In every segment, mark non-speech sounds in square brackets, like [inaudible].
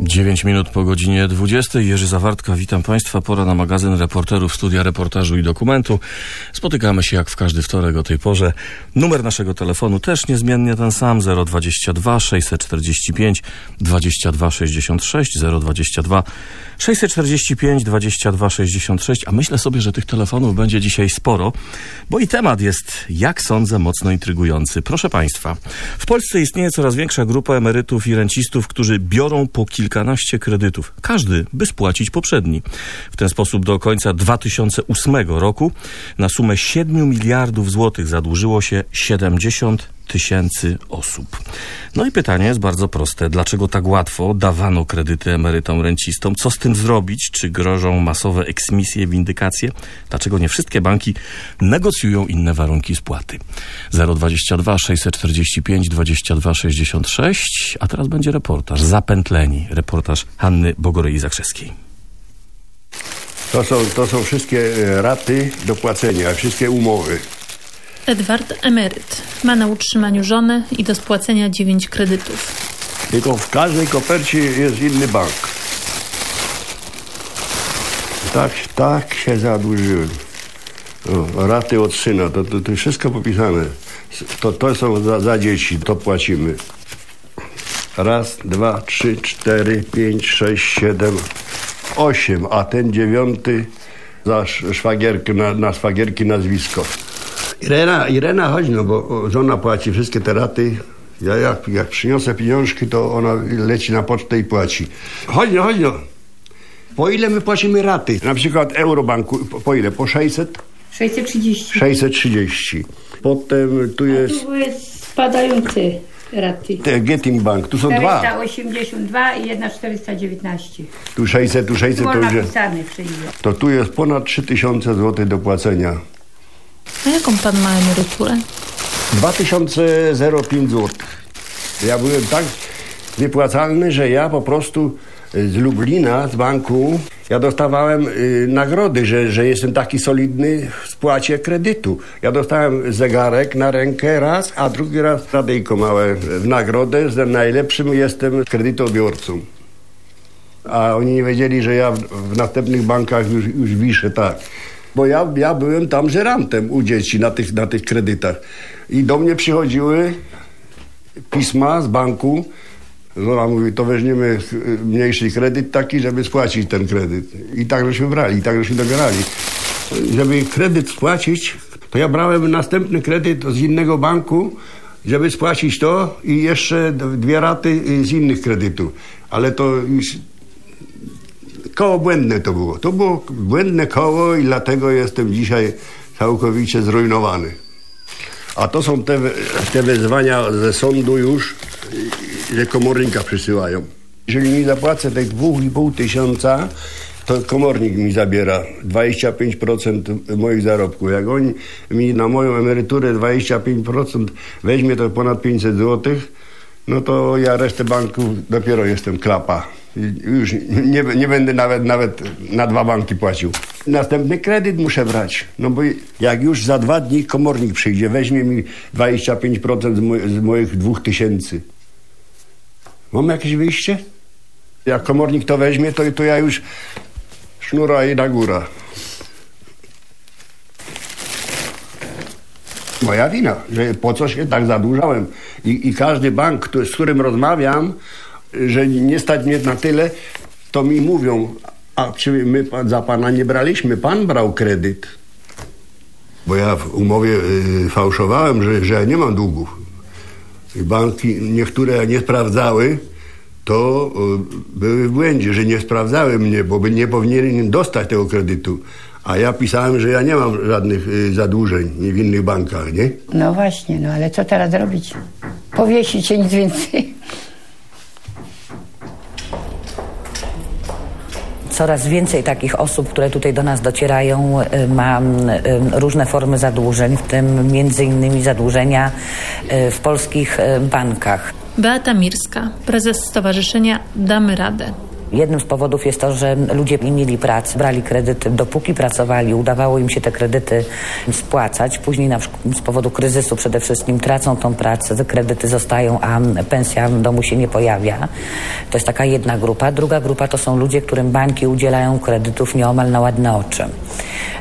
9 minut po godzinie 20. Jerzy Zawartka, witam Państwa. Pora na magazyn reporterów Studia Reportażu i Dokumentu. Spotykamy się jak w każdy wtorek o tej porze. Numer naszego telefonu też niezmiennie ten sam 022 645 22 66 022 645 22 66. A myślę sobie, że tych telefonów będzie dzisiaj sporo, bo i temat jest, jak sądzę, mocno intrygujący. Proszę Państwa, w Polsce istnieje coraz większa grupa emerytów i rencistów, którzy biorą po kilkanaście kredytów. Każdy, by spłacić poprzedni. W ten sposób do końca 2008 roku na sumę 7 miliardów złotych zadłużyło się 70 tysięcy osób. No i pytanie jest bardzo proste. Dlaczego tak łatwo dawano kredyty emerytom, rencistom? Co z tym zrobić? Czy grożą masowe eksmisje, windykacje? Dlaczego nie wszystkie banki negocjują inne warunki spłaty? 022 645 22 66, a teraz będzie reportaż. Zapętleni. Reportaż Hanny Bogoryi-Zakrzewskiej. To są, to są wszystkie e, raty do płacenia, wszystkie umowy. Edward emeryt. Ma na utrzymaniu żonę i do spłacenia dziewięć kredytów. Tylko w każdej kopercie jest inny bank. Tak, tak się zadłużyłem. O, raty od syna, to, to, to wszystko popisane. To, to są za, za dzieci, to płacimy. Raz, dwa, trzy, cztery, pięć, sześć, siedem, osiem, a ten dziewiąty za szwagierkę, na, na szwagierki nazwisko. Irena, Irena, chodź no, bo żona płaci wszystkie te raty. Ja jak, jak przyniosę pieniążki, to ona leci na pocztę i płaci. Chodź no, chodź no. Po ile my płacimy raty? Na przykład Eurobanku, po, po ile? Po 600? 630. 630. Potem tu A jest tu jest spadające raty. te Getting Bank. Tu są dwa. 482 i jedna 419. Tu 600, tu 600 Było to już jest. napisane wszędzie. To tu jest ponad 3000 zł do płacenia. A jaką pan ma emeryturę? 2005 zł. Ja byłem tak wypłacalny, że ja po prostu y, z Lublina, z banku, ja dostawałem y, nagrody, że, że jestem taki solidny w spłacie kredytu. Ja dostałem zegarek na rękę raz, a drugi raz radyjko małe w nagrodę, że najlepszym jestem kredytobiorcą. A oni nie wiedzieli, że ja w, w następnych bankach już, już wiszę tak. Bo ja, ja byłem tam żerantem u dzieci na tych, na tych kredytach. I do mnie przychodziły pisma z banku. Żona mówi, to weźmiemy mniejszy kredyt taki, żeby spłacić ten kredyt. I tak żeśmy brali, i tak żeśmy dobierali. Żeby kredyt spłacić, to ja brałem następny kredyt z innego banku, żeby spłacić to i jeszcze dwie raty z innych kredytów. Ale to już koło błędne to było. To było błędne koło i dlatego jestem dzisiaj całkowicie zrujnowany. A to są te, te wezwania ze sądu już, że komornika przysyłają. Jeżeli nie zapłacę tych dwóch i pół tysiąca, to komornik mi zabiera 25% moich zarobków. Jak on mi na moją emeryturę 25% weźmie, to ponad 500 zł, no to ja resztę banków dopiero jestem klapa. Już nie, nie będę nawet, nawet na dwa banki płacił. Następny kredyt muszę brać. No bo jak już za dwa dni komornik przyjdzie, weźmie mi 25% z, z moich dwóch tysięcy. Mam jakieś wyjście? Jak komornik to weźmie, to, to ja już sznura i na góra. Moja wina, że po co się tak zadłużałem. I, i każdy bank, który- z którym rozmawiam, że nie stać mnie na tyle, to mi mówią, a czy my za pana nie braliśmy? Pan brał kredyt. Bo ja w umowie y, fałszowałem, że, że ja nie mam długów. I banki niektóre nie sprawdzały, to y, były w błędzie, że nie sprawdzały mnie, bo by nie powinien dostać tego kredytu. A ja pisałem, że ja nie mam żadnych y, zadłużeń w innych bankach, nie? No właśnie, no ale co teraz robić? Powiesić się nic więcej. Coraz więcej takich osób, które tutaj do nas docierają, y, ma y, różne formy zadłużeń, w tym między innymi zadłużenia y, w polskich bankach. Beata Mirska, prezes Stowarzyszenia Damy Radę. Jednym z powodów jest to, że ludzie nie mieli pracy, brali kredyty, dopóki pracowali, udawało im się te kredyty spłacać. Później na, z powodu kryzysu przede wszystkim tracą tą pracę, te kredyty zostają, a pensja w domu się nie pojawia. To jest taka jedna grupa. Druga grupa to są ludzie, którym banki udzielają kredytów nieomal na ładne oczy.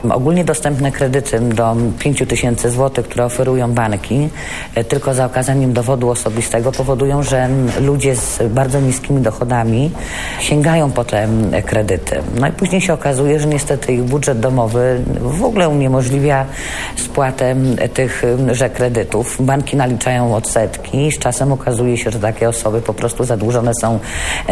Ogólnie dostępne kredyty do 5 tysięcy złotych, które oferują banki, e, tylko za okazaniem dowodu osobistego powodują, że ludzie z bardzo niskimi dochodami sięgają po te kredyty. No i później się okazuje, że niestety ich budżet domowy w ogóle uniemożliwia spłatę tychże kredytów. Banki naliczają odsetki i z czasem okazuje się, że takie osoby po prostu zadłużone są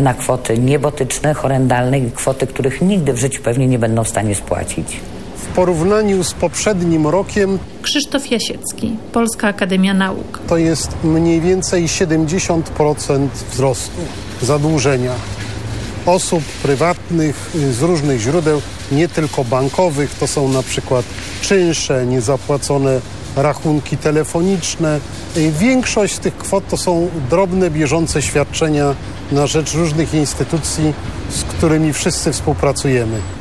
na kwoty niebotyczne, horrendalne i kwoty, których nigdy w życiu pewnie nie będą w stanie spłacić. W porównaniu z poprzednim rokiem Krzysztof Jasiecki, Polska Akademia Nauk. to jest mniej więcej 70% wzrostu zadłużenia osób prywatnych y, z różnych źródeł, nie tylko bankowych. To są na przykład czynsze, niezapłacone rachunki telefoniczne. Y, Większość z tych kwot to są drobne, bieżące świadczenia na rzecz różnych instytucji, z którymi wszyscy współpracujemy.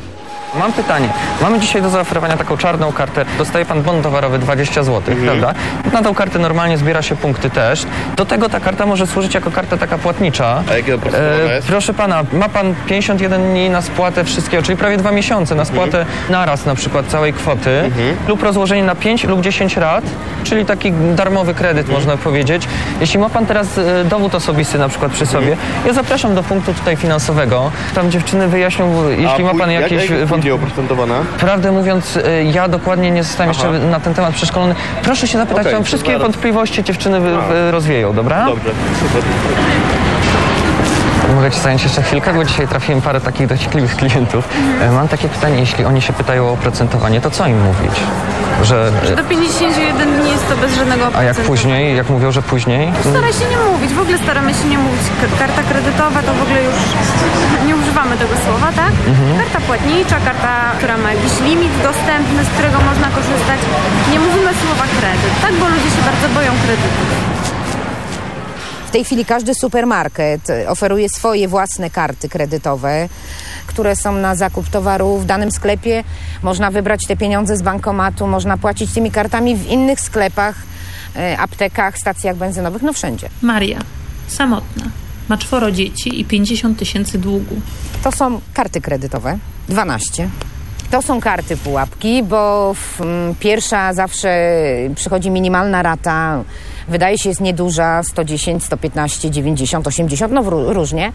Mam pytanie. Mamy dzisiaj do zaoferowania taką czarną kartę. Dostaje pan bon towarowy 20 zł, prawda? Na tą kartę normalnie zbiera się punkty też. Do tego ta karta może służyć jako karta taka płatnicza. A jakie oprocentowane jest? proszę pana, ma pan 51 dni na spłatę wszystkiego, czyli prawie dwa miesiące na spłatę naraz na przykład całej kwoty lub rozłożenie na 5 lub 10 rat, czyli taki darmowy kredyt można powiedzieć. Jeśli ma pan teraz e, dowód osobisty na przykład przy sobie, ja zapraszam do punktu tutaj finansowego. Tam dziewczyny wyjaśnią, jeśli ma pój- pan jak- jakieś jak wątpliwości. Będzie oprocentowana? Prawdę mówiąc, y, ja dokładnie nie zostałem jeszcze na ten temat przeszkolony. Proszę się zapytać, to wszystkie zaraz. wątpliwości dziewczyny wy, wy, rozwieją, dobra? Dobrze, super. Mogę ci zająć jeszcze chwilkę, bo dzisiaj trafiłem parę takich dociekliwych klientów. E, Mam takie pytanie, jeśli oni się pytają o oprocentowanie, to co im mówić? Że, Do 51 dni jest to bez żadnego a jak później, jak mówią, że później? Staraj się nie mówić, w ogóle staramy się nie mówić. Karta kredytowa to w ogóle już nie używamy tego słowa, tak? Karta płatnicza, karta, która ma jakiś limit dostępny, z którego można korzystać. Nie mówimy słowa kredyt, tak? Bo ludzie się bardzo boją kredytu. W tej chwili każdy supermarket oferuje swoje własne karty kredytowe, które są na zakup towaru w danym sklepie. Można wybrać te pieniądze z bankomatu, można płacić tymi kartami w innych sklepach, e, aptekach, stacjach benzynowych, no wszędzie. Maria, samotna, ma czworo dzieci i 50 tysięcy długu. To są karty kredytowe, 12. To są karty pułapki, bo w, mm, pierwsza zawsze przychodzi minimalna rata, wydaje się jest nieduża, 110, 115, 90, 80, no różnie.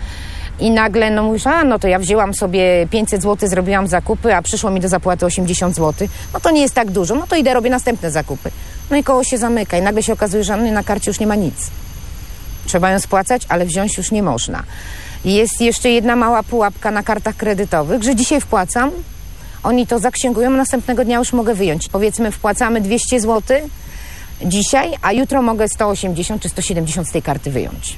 I nagle no mówisz, a no to ja wzięłam sobie 500 zł, zrobiłam zakupy, a przyszło mi do zapłaty 80 zł. No to nie jest tak dużo, no to idę robię następne zakupy. No i koło się zamyka i nagle się okazuje, że na karcie już nie ma nic. Trzeba ją spłacać, ale wziąć już nie można. Jest jeszcze jedna mała pułapka na kartach kredytowych, że dzisiaj wpłacam, oni to zaksięgują, następnego dnia już mogę wyjąć. Powiedzmy, wpłacamy 200 zł dzisiaj, a jutro mogę 180 czy 170 z tej karty wyjąć.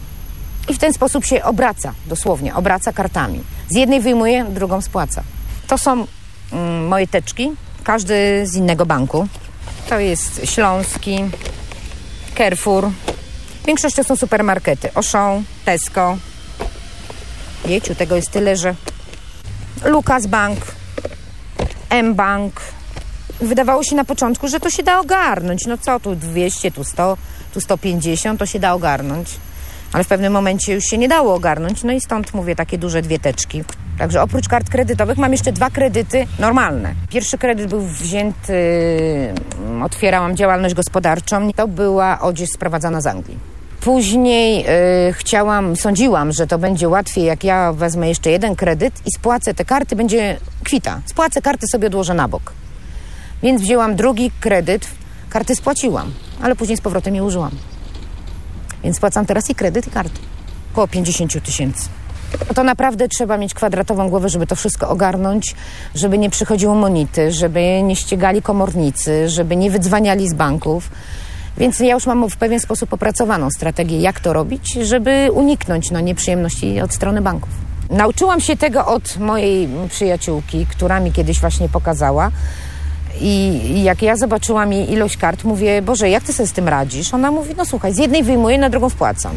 I w ten sposób się obraca, dosłownie, obraca kartami. Z jednej wyjmuję, drugą spłaca. To są mm, moje teczki, każdy z innego banku. To jest Śląski, Carrefour. Większość to są supermarkety. Auchan, Tesco. Jeciu, tego jest tyle, że... Lucas Bank, M-Bank. Wydawało się na początku, że to się da ogarnąć. No co tu 200, tu 100, tu 150, to się da ogarnąć. Ale w pewnym momencie już się nie dało ogarnąć, no i stąd mówię takie duże dwie teczki. Także oprócz kart kredytowych mam jeszcze dwa kredyty normalne. Pierwszy kredyt był wzięty, mm, otwierałam działalność gospodarczą. To była odzież sprowadzana z Anglii. Później y, chciałam, sądziłam, że to będzie łatwiej, jak ja wezmę jeszcze jeden kredyt i spłacę te karty, będzie kwita. Spłacę karty, sobie odłożę na bok. Więc wzięłam drugi kredyt, karty spłaciłam, ale później z powrotem je użyłam. Więc spłacam teraz i kredyt, i karty. Około 50 tysięcy. No to naprawdę trzeba mieć kwadratową głowę, żeby to wszystko ogarnąć, żeby nie przychodziło monity, żeby nie ściegali komornicy, żeby nie wydzwaniali z banków. Więc ja już mam w pewien sposób opracowaną strategię, jak to robić, żeby uniknąć no, nieprzyjemności od strony banków. Nauczyłam się tego od mojej przyjaciółki, która mi kiedyś właśnie pokazała. I jak ja zobaczyłam jej ilość kart, mówię, Boże, jak ty sobie z tym radzisz? Ona mówi, no słuchaj, z jednej wyjmuję, na drugą wpłacam.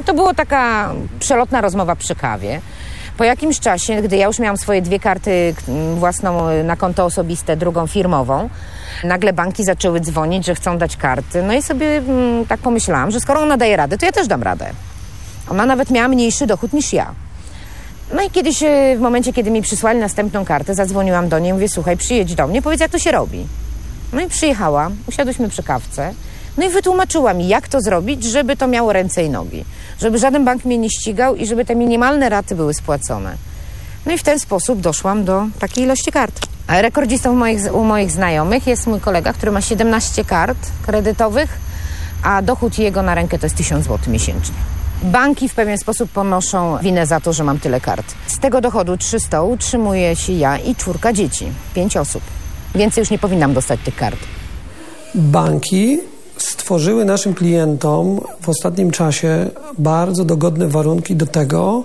I to była taka przelotna rozmowa przy kawie. Po jakimś czasie, gdy ja już miałam swoje dwie karty mm, własną y, na konto osobiste, drugą firmową, nagle banki zaczęły dzwonić, że chcą dać karty. No i sobie mm, tak pomyślałam, że skoro ona daje radę, to ja też dam radę. Ona nawet miała mniejszy dochód niż ja. No i kiedyś, y, w momencie, kiedy mi przysłali następną kartę, zadzwoniłam do niej, mówię, słuchaj, przyjedź do mnie, powiedz, jak to się robi. No i przyjechała, usiadłyśmy przy kawce, no i wytłumaczyła mi, jak to zrobić, żeby to miało ręce i nogi. Żeby żaden bank mnie nie ścigał i żeby te minimalne raty były spłacone. No i w ten sposób doszłam do takiej ilości kart. Rekordzistą moich, u moich znajomych jest mój kolega, który ma 17 kart kredytowych, a dochód jego na rękę to jest 1000 zł miesięcznie. Banki w pewien sposób ponoszą winę za to, że mam tyle kart. Z tego dochodu 300 utrzymuje się ja i czwórka dzieci, pięć osób. Więcej już nie powinnam dostać tych kart. Banki stworzyły naszym klientom w ostatnim czasie bardzo dogodne warunki do tego,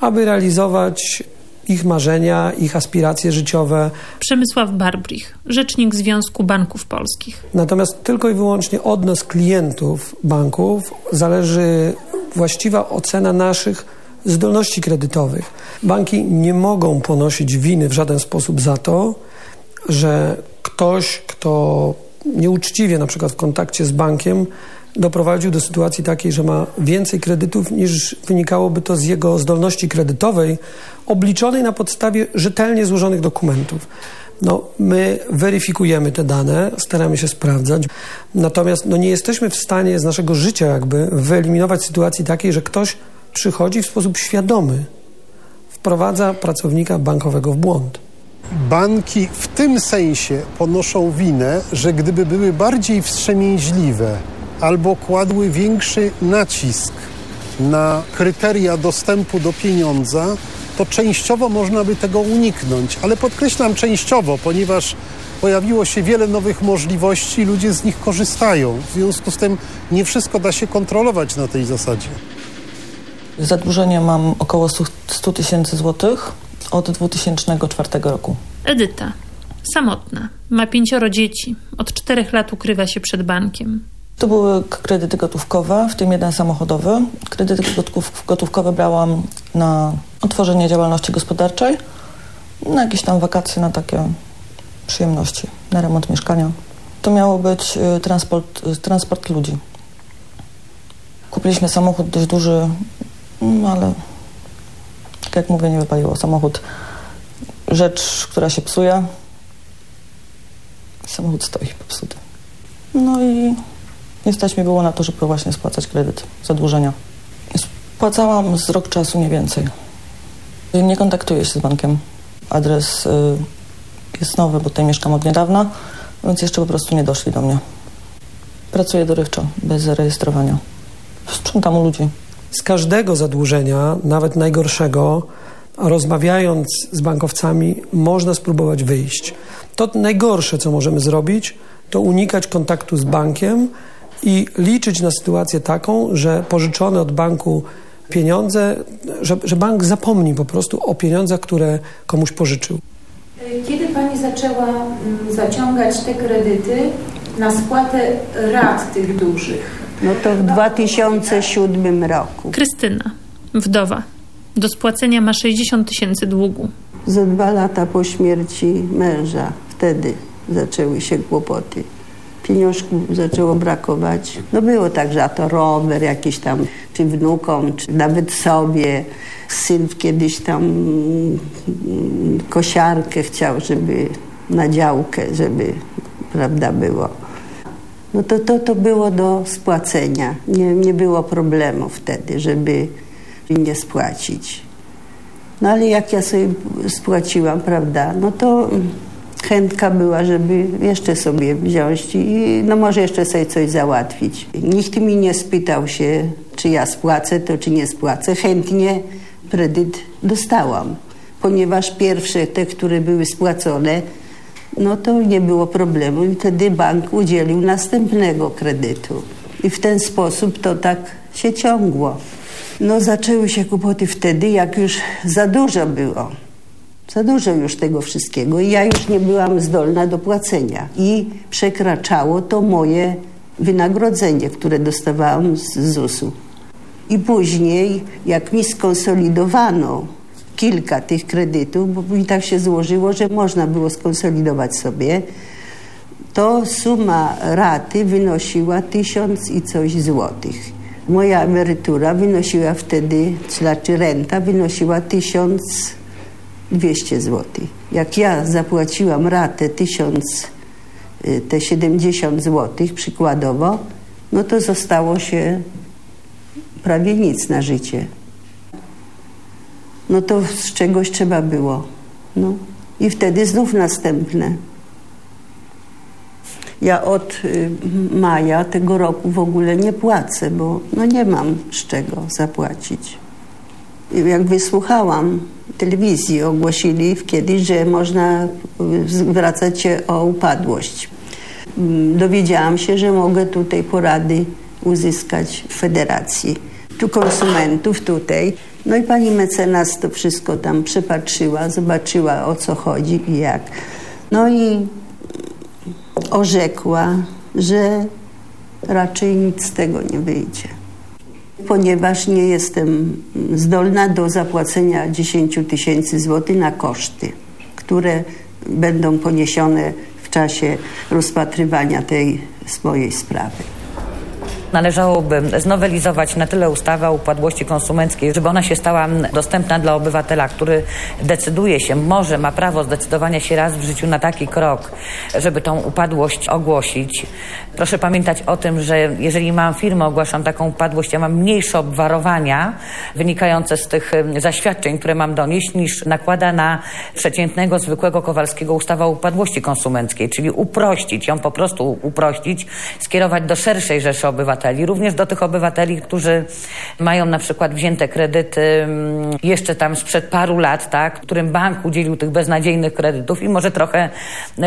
aby realizować ich marzenia, ich aspiracje życiowe. Przemysław Barbrich, rzecznik Związku Banków Polskich. Natomiast tylko i wyłącznie od nas, klientów banków, zależy właściwa ocena naszych zdolności kredytowych. Banki nie mogą ponosić winy w żaden sposób za to, że ktoś, kto nieuczciwie na przykład w kontakcie z bankiem doprowadził do sytuacji takiej, że ma więcej kredytów niż wynikałoby to z jego zdolności kredytowej obliczonej na podstawie rzetelnie złożonych dokumentów. No, my weryfikujemy te dane, staramy się sprawdzać, natomiast no, nie jesteśmy w stanie z naszego życia jakby wyeliminować sytuacji takiej, że ktoś przychodzi w sposób świadomy, wprowadza pracownika bankowego w błąd. Banki w tym sensie ponoszą winę, że gdyby były bardziej wstrzemięźliwe albo kładły większy nacisk na kryteria dostępu do pieniądza, to częściowo można by tego uniknąć. Ale podkreślam częściowo, ponieważ pojawiło się wiele nowych możliwości i ludzie z nich korzystają. W związku z tym nie wszystko da się kontrolować na tej zasadzie. Zadłużenie mam około 100 tysięcy złotych od 2004 roku. Edyta, samotna, ma pięcioro dzieci, od czterech lat ukrywa się przed bankiem. To były kredyty gotówkowe, w tym jeden samochodowy. Kredyty gotówkowe brałam na otworzenie działalności gospodarczej, na jakieś tam wakacje, na takie przyjemności, na remont mieszkania. To miało być y, transport, y, transport ludzi. Kupiliśmy samochód dość duży, no ale tak jak mówię, nie wypaliło. Samochód, rzecz, która się psuje. Samochód stoi popsuty. No i nie stać mi było na to, żeby właśnie spłacać kredyt, zadłużenia. Spłacałam z rok czasu, nie więcej. Nie kontaktuję się z bankiem. Adres y, jest nowy, bo tutaj mieszkam od niedawna, więc jeszcze po prostu nie doszli do mnie. Pracuję dorywczo, bez zarejestrowania. Sprzątam u ludzi. Z każdego zadłużenia, nawet najgorszego, rozmawiając z bankowcami, można spróbować wyjść. To najgorsze, co możemy zrobić, to unikać kontaktu z bankiem i liczyć na sytuację taką, że pożyczone od banku pieniądze, że, że bank zapomni po prostu o pieniądzach, które komuś pożyczył. Kiedy Pani zaczęła mm, zaciągać te kredyty na spłatę rat tych dużych? No to w 2007 roku. Krystyna, wdowa. Do spłacenia ma 60 tysięcy długu. Za dwa lata po śmierci męża wtedy zaczęły się kłopoty. Pieniążków zaczęło brakować. No było tak, że a to rower jakiś tam, czy wnukom, czy nawet sobie. Syn kiedyś tam mm, kosiarkę chciał, żeby na działkę, żeby, prawda, było. No to, to, to było do spłacenia. Nie, nie było problemu wtedy, żeby nie spłacić. No ale jak ja sobie spłaciłam, prawda, no to chętka była, żeby jeszcze sobie wziąć i no może jeszcze sobie coś załatwić. Nikt mi nie spytał się, czy ja spłacę to, czy nie spłacę. Chętnie kredyt dostałam, ponieważ pierwsze te, które były spłacone, no to nie było problemu i wtedy bank udzielił następnego kredytu. I w ten sposób to tak się ciągło. No zaczęły się kłopoty wtedy, jak już za dużo było. Za dużo już tego wszystkiego i ja już nie byłam zdolna do płacenia. I przekraczało to moje wynagrodzenie, które dostawałam z ZUS-u. I później, jak mi skonsolidowano kilka tych kredytów, bo i tak się złożyło, że można było skonsolidować sobie, to suma raty wynosiła tysiąc i coś złotych. Moja emerytura wynosiła wtedy, znaczy renta wynosiła 1200 złotych. Jak ja zapłaciłam ratę 1000, y, te 70 złotych przykładowo, no to zostało się prawie nic na życie. No to z czegoś trzeba było. No. I wtedy znów następne. Ja od y, maja tego roku w ogóle nie płacę, bo no nie mam z czego zapłacić. Jak wysłuchałam telewizji, ogłosili kiedyś, że można y, zwracać się o upadłość. Mm, Dowiedziałam się, że mogę tutaj porady uzyskać w federacji. Tu konsumentów tutaj. No i pani mecenas to wszystko tam przepatrzyła, zobaczyła o co chodzi i jak. No i orzekła, że raczej nic z tego nie wyjdzie. Ponieważ nie jestem zdolna do zapłacenia 10 tysięcy złotych na koszty, które będą poniesione w czasie rozpatrywania tej swojej sprawy. Należałoby znowelizować na tyle ustawę o upadłości konsumenckiej, żeby ona się stała dostępna dla obywatela, który decyduje się, może ma prawo zdecydowania się raz w życiu na taki krok, żeby tą upadłość ogłosić. Proszę pamiętać o tym, że jeżeli mam firmę, ogłaszam taką upadłość, ja mam mniejsze obwarowania wynikające z tych zaświadczeń, które mam donieść, niż nakłada na przeciętnego, zwykłego Kowalskiego ustawa o upadłości konsumenckiej, czyli uprościć, ją po prostu uprościć, skierować do szerszej rzeszy obywateli, również do tych obywateli, którzy mają na przykład wzięte kredyty jeszcze tam sprzed paru lat, tak, którym bank udzielił tych beznadziejnych kredytów i może trochę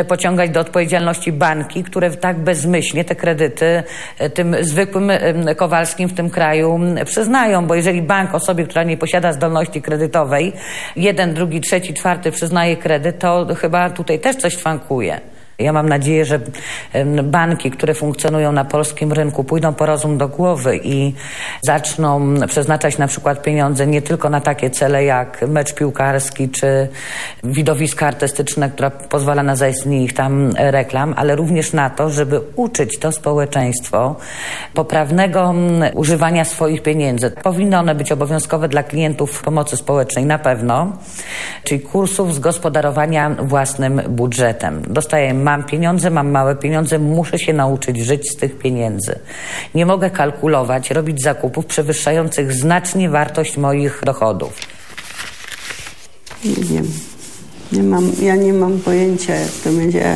pociągać do odpowiedzialności banki, które tak bezmyślnie te kredyty e, tym zwykłym em, Kowalskim w tym kraju przyznają, bo jeżeli bank osobie, która nie posiada zdolności kredytowej, jeden, drugi, trzeci, czwarty przyznaje kredyt, to chyba tutaj też coś szwankuje. Ja mam nadzieję, że banki, które funkcjonują na polskim rynku, pójdą po rozum do głowy i zaczną przeznaczać na przykład pieniądze nie tylko na takie cele jak mecz piłkarski czy widowiska artystyczne, która pozwala na zaistnienie ich tam e, reklam, ale również na to, żeby uczyć to społeczeństwo poprawnego używania swoich pieniędzy. Powinny one być obowiązkowe dla klientów pomocy społecznej na pewno, czyli kursów z gospodarowania własnym budżetem. Dostaję, mam pieniądze, mam małe pieniądze, muszę się nauczyć żyć z tych pieniędzy. Nie mogę kalkulować, robić zakupów przewyższających znacznie wartość moich dochodów. Nie wiem. Nie mam, ja nie mam pojęcia, jak to będzie,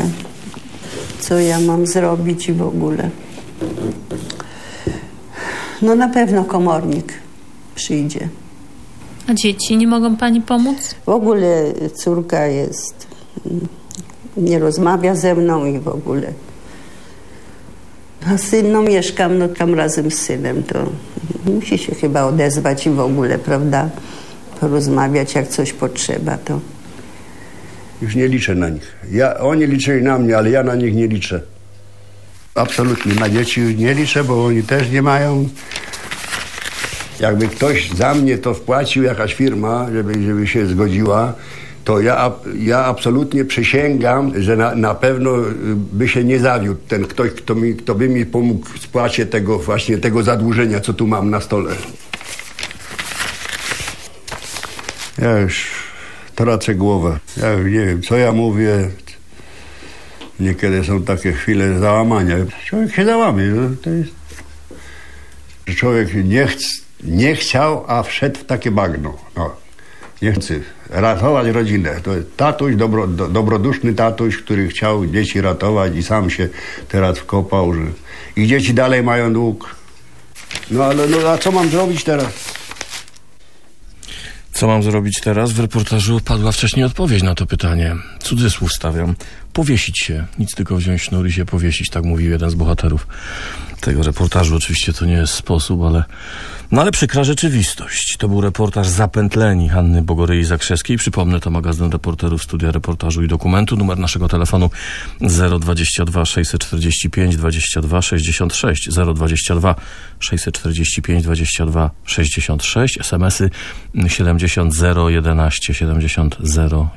co ja mam zrobić i w ogóle. No na pewno komornik przyjdzie. A dzieci nie mogą pani pomóc? W ogóle córka jest, mm, nie rozmawia ze mną i w ogóle. A syn, no mieszkam, no tam razem z synem, to musi się chyba odezwać i w ogóle, prawda, porozmawiać, jak coś potrzeba, to... Już nie liczę na nich. Ja, oni liczyli na mnie, ale ja na nich nie liczę. Absolutnie na dzieci nie liczę, bo oni też nie mają. Jakby ktoś za mnie to wpłacił, jakaś firma, żeby, żeby się zgodziła, to ja, ja absolutnie przysięgam, że na, na pewno y, by się nie zawiódł ten ktoś, kto, mi, kto by mi pomógł w spłacie tego właśnie tego zadłużenia, co tu mam na stole. Ja już tracę głowę. Ja nie wiem, co ja mówię. Niekiedy są takie chwile załamania. Człowiek się załamie. no, To jest... Człowiek nie, chc... nie chciał, a wszedł w takie bagno. No. Nie chce ratować rodzinę. To tatuś, dobro, do, dobroduszny tatuś, który chciał dzieci ratować i sam się teraz wkopał, że i dzieci dalej mają dług. No ale no, a co mam zrobić teraz? Co mam zrobić teraz? W reportażu padła wcześniej odpowiedź na to pytanie. Cudzysłów stawiam. Powiesić się. Nic tylko wziąć sznur i się powiesić, tak mówił jeden z bohaterów tego reportażu. Oczywiście to nie jest sposób, ale No ale przykra rzeczywistość. To był reportaż Zapętleni Hanny Bogoryi Zakrzewskiej. Przypomnę, to magazyn reporterów Studia Reportażu i Dokumentu. Numer naszego telefonu 022 645 22 66 022 645 22 66 SMS-y 70 011 70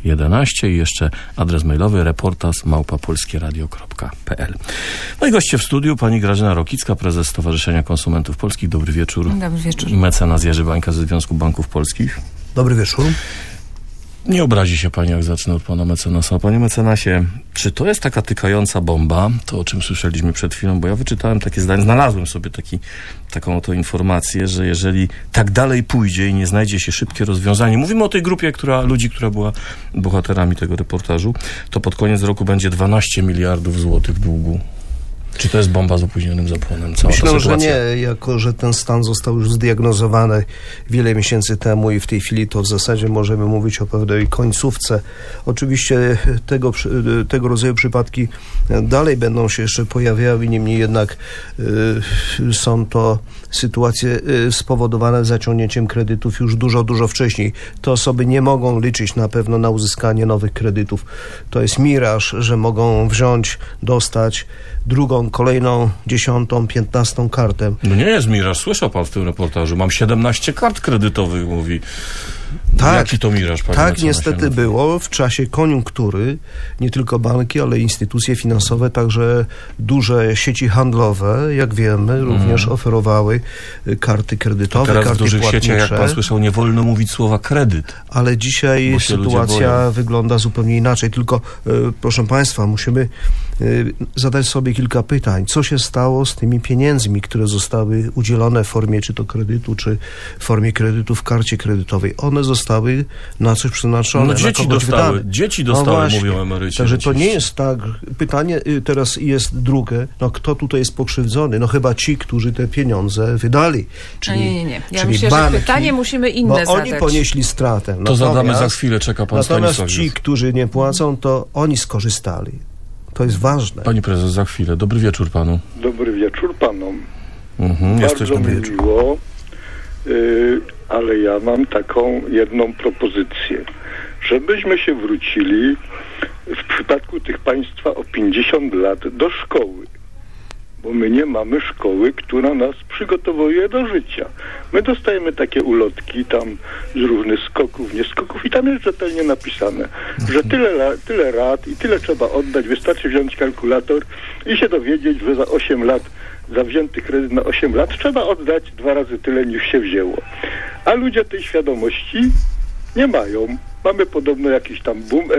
011 i jeszcze adres mailowy reportaż małpapolskieradio.pl No i goście w studiu pani Grażyna Rokicka, prezes Stowarzyszenia Konsumentów Polskich. Dobry wieczór. Dobry wieczór. Mecenas Jerzy Bańka ze Związku Banków Polskich. Dobry wieczór. Nie obrazi się pani, jak zacznę od pana mecenasa. Panie mecenasie, czy to jest taka tykająca bomba, to o czym słyszeliśmy przed chwilą, bo ja wyczytałem takie zdanie, znalazłem sobie taki, taką oto informację, że jeżeli tak dalej pójdzie i nie znajdzie się szybkie rozwiązanie, mówimy o tej grupie która, ludzi, która była bohaterami tego reportażu, to pod koniec roku będzie 12 miliardów złotych długu. Czy to jest bomba z opóźnionym zapłonem? Cała Myślę, że nie, jako że ten stan został już zdiagnozowany wiele miesięcy temu i w tej chwili to w zasadzie możemy mówić o pewnej końcówce. Oczywiście tego, tego rodzaju przypadki dalej będą się jeszcze pojawiały, niemniej jednak y, są to sytuacje y, spowodowane zaciągnięciem kredytów już dużo, dużo wcześniej. Te osoby nie mogą liczyć na pewno na uzyskanie nowych kredytów. To jest miraż, że mogą wziąć, dostać drugą, kolejną, dziesiątą, piętnastą kartę. No nie jest miraż, słyszał pan w tym reportażu. Mam 17 kart kredytowych, mówi. Tak, Jaki to miraż, Tak niestety było w czasie koniunktury. Nie tylko banki, ale instytucje finansowe, także duże sieci handlowe, jak wiemy, również oferowały y, karty kredytowe, Teraz w karty dużych płatnicze. sieciach, jak pan słyszał, nie wolno mówić słowa kredyt. Ale dzisiaj sytuacja wygląda zupełnie inaczej. Tylko, e, proszę Państwa, musimy zadać sobie kilka pytań. Co się stało z tymi pieniędzmi, które zostały udzielone w formie czy to kredytu, czy w formie kredytu w karcie kredytowej? One zostały na coś przeznaczone. No na dzieci dostały, wydane. dzieci dostały, mówią emeryci Także to nie jest tak. Pytanie y, teraz jest drugie. No kto tutaj jest pokrzywdzony? No chyba ci, którzy te pieniądze wydali. Czyli, nie, nie, nie. Ja czyli myślę, że banki, pytanie musimy inne bo oni zadać. ponieśli stratę. To zadamy Natomiast- za chwilę, czeka pan Natomiast Stanisław ci, którzy nie płacą, to oni skorzystali. To jest ważne. Pani prezes, za chwilę. Dobry wieczór panu. Dobry wieczór panom. Mhm, Bardzo mi wieczór. miło, y, ale ja mam taką jedną propozycję. Żebyśmy się wrócili w przypadku tych państwa o 50 lat do szkoły. Bo my nie mamy szkoły, która nas przygotowuje do życia. My dostajemy takie ulotki tam z różnych skoków, nie skoków i tam jest rzetelnie napisane, że tyle, tyle rat i tyle trzeba oddać, wystarczy wziąć kalkulator i się dowiedzieć, że za 8 lat, za wzięty kredyt na 8 lat trzeba oddać dwa razy tyle niż się wzięło. A ludzie tej świadomości nie mają. Mamy podobno jakiś tam boom e,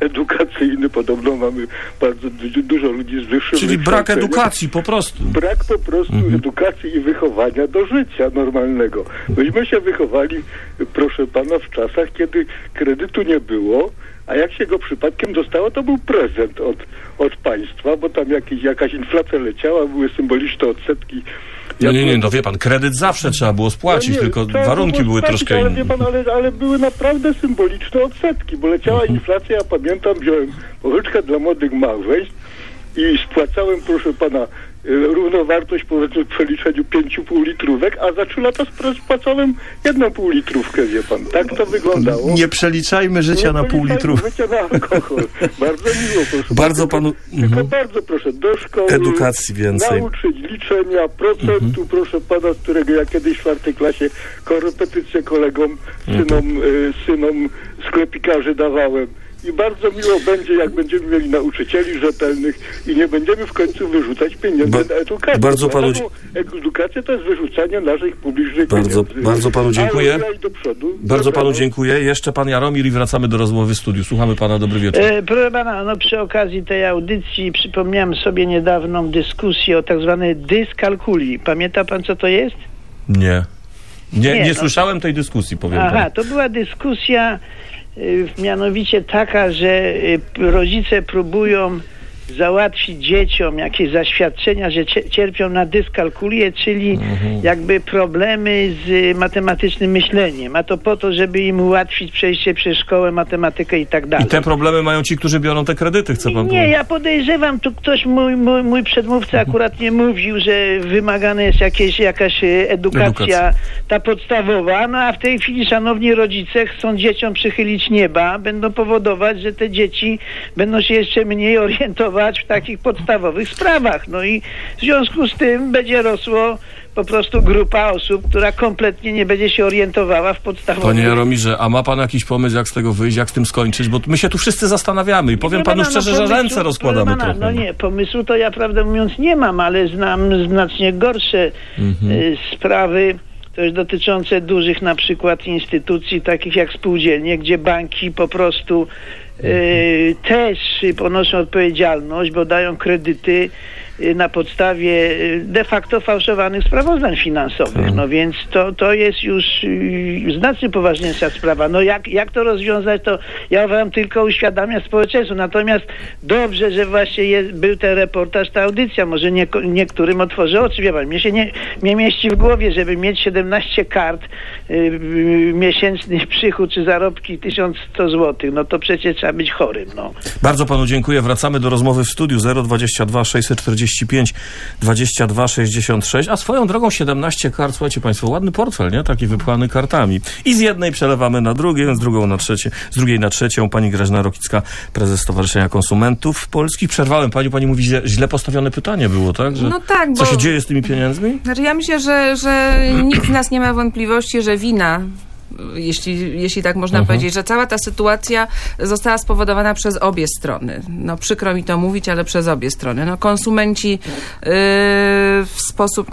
edukacyjny, podobno mamy bardzo du- dużo ludzi z wyższym Czyli brak edukacji po prostu. Brak po prostu edukacji i wychowania do życia normalnego. Myśmy się wychowali, proszę pana, w czasach, kiedy kredytu nie było, a jak się go przypadkiem dostało, to był prezent od, od państwa, bo tam jakiś, jakaś inflacja leciała, były symboliczne odsetki. No nie, nie, no wie pan, kredyt zawsze trzeba było spłacić, no nie, tylko warunki było były spłacić, troszkę ale, inne. pan, ale, ale były naprawdę symboliczne odsetki, bo leciała Mhm. inflacja, ja pamiętam, wziąłem pożyczkę dla młodych małżeństw i spłacałem, proszę pana, równowartość powiedzmy w przeliczeniu 5,5 litrówek, a za 3 lata spra- spłacałem 1,5 litrówkę, wie pan. Tak to wyglądało. Nie przeliczajmy życia Nie na pół policzajmy litrów. Życia na alkohol. Bardzo miło, proszę Bardzo panu- Tylko mhm. bardzo proszę, do szkoły. Edukacji więcej. Nauczyć liczenia, procentu, proszę pana, z którego ja kiedyś w czwartej klasie korepetycje kolegom, synom, y, synom sklepikarzy dawałem. I bardzo miło będzie, jak będziemy mieli nauczycieli rzetelnych i nie będziemy w końcu wyrzucać pieniędzy Ba- na edukację. bardzo panu- naszą Edukację to jest wyrzucanie naszych publicznych Bardzo- pieniędzy. bardzo panu dziękuję. Przodu. Bardzo panu Dobranoc. dziękuję. Jeszcze pan Jaromir i wracamy do rozmowy w studiu. Słuchamy pana, dobry wieczór. E, proszę pana, no przy okazji tej audycji przypomniałem sobie niedawną dyskusję o tak zwanej dyskalkuli. Pamięta pan, co to jest? Nie. Nie, nie, Nie, no. słyszałem tej dyskusji, powiem Aha, panu. to była dyskusja mianowicie taka, że y, rodzice próbują załatwić dzieciom jakieś zaświadczenia, że cie- cierpią na dyskalkulię, czyli jakby problemy z matematycznym myśleniem. A to po to, żeby im ułatwić przejście przez szkołę, matematykę i tak I dalej. te problemy mają ci, którzy biorą te kredyty, chce pan Nie, powiedzieć. ja podejrzewam, tu ktoś, mój, mój, mój przedmówca akurat nie mówił, że wymagana jest jakieś, jakaś e, edukacja, Edukacja. ta podstawowa, no a w tej chwili szanowni rodzice chcą dzieciom przychylić nieba, będą powodować, że te dzieci będą się jeszcze mniej [laughs] orientować w takich podstawowych sprawach. No i w związku z tym będzie rosło po prostu grupa osób, która kompletnie nie będzie się orientowała w podstawowych Panie Jaromirze, a ma pan jakiś pomysł, jak z tego wyjść, jak z tym skończyć? Bo my się tu wszyscy zastanawiamy i powiem panu szczerze, no, że ręce rozkładamy pana, trochę. No nie, pomysłu to ja prawdę mówiąc nie mam, ale znam znacznie gorsze Mhm. y, sprawy, to jest dotyczące dużych na przykład instytucji takich jak spółdzielnie, gdzie banki po prostu też ponoszą odpowiedzialność, bo dają kredyty y, na podstawie y, de facto fałszowanych sprawozdań finansowych. No więc to, to jest już znacznie poważniejsza sprawa. No jak, jak to rozwiązać, to ja wam tylko uświadamia społeczeństwu. Natomiast dobrze, że właśnie jest, był ten reportaż, ta audycja. Może nie, niektórym otworzy oczy. Wie pan, mnie się nie, nie mieści w głowie, żeby mieć 17 kart, miesięczny przychód czy zarobki 1100 zł. No to przecież trzeba być chorym. No. Bardzo panu dziękuję. Wracamy do rozmowy w studiu 022 645 22 66. A swoją drogą 17 kart, słuchajcie państwo, ładny portfel, nie? Taki wypchany kartami. I z jednej przelewamy na drugie, z drugą na trzecie, z drugiej na trzecią. Pani Grażyna Rokicka, prezes Stowarzyszenia Konsumentów Polskich. Przerwałem pani, pani mówi, że źle postawione pytanie było, tak? Że No tak, Co bo- się dzieje z tymi pieniędzmi? Znaczy ja myślę, że, że nikt z nas nie ma wątpliwości, że wina jeśli, jeśli tak można Mhm. powiedzieć, że cała ta sytuacja została spowodowana przez obie strony. No przykro mi to mówić, ale przez obie strony. No konsumenci yy, w sposób